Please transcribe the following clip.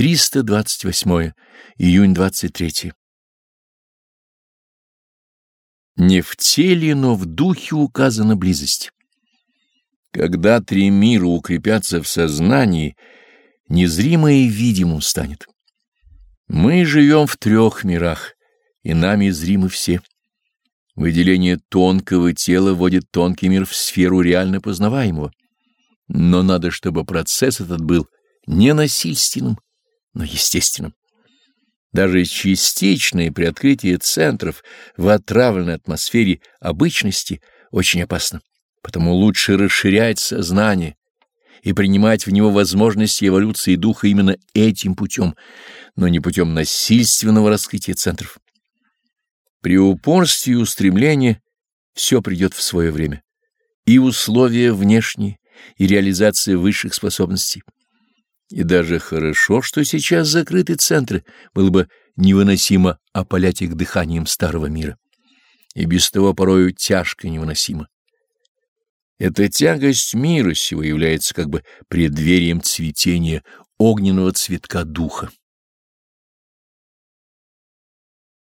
328 июнь 23 Не в теле, но в духе указана близость. Когда три мира укрепятся в сознании, незримое видимым станет. Мы живем в трех мирах, и нами зримы все. Выделение тонкого тела вводит тонкий мир в сферу реально познаваемого. Но надо, чтобы процесс этот был не насильственным, но естественным. Даже частичное приоткрытие центров в отравленной атмосфере обычности очень опасно, потому лучше расширять сознание и принимать в него возможности эволюции духа именно этим путем, но не путем насильственного раскрытия центров. При упорстве и устремлении все придет в свое время, и условия внешние, и реализация высших способностей. И даже хорошо, что сейчас закрыты центры, было бы невыносимо опалять их дыханием старого мира. И без того порою тяжко невыносимо. Эта тягость мира сего является как бы преддверием цветения огненного цветка духа.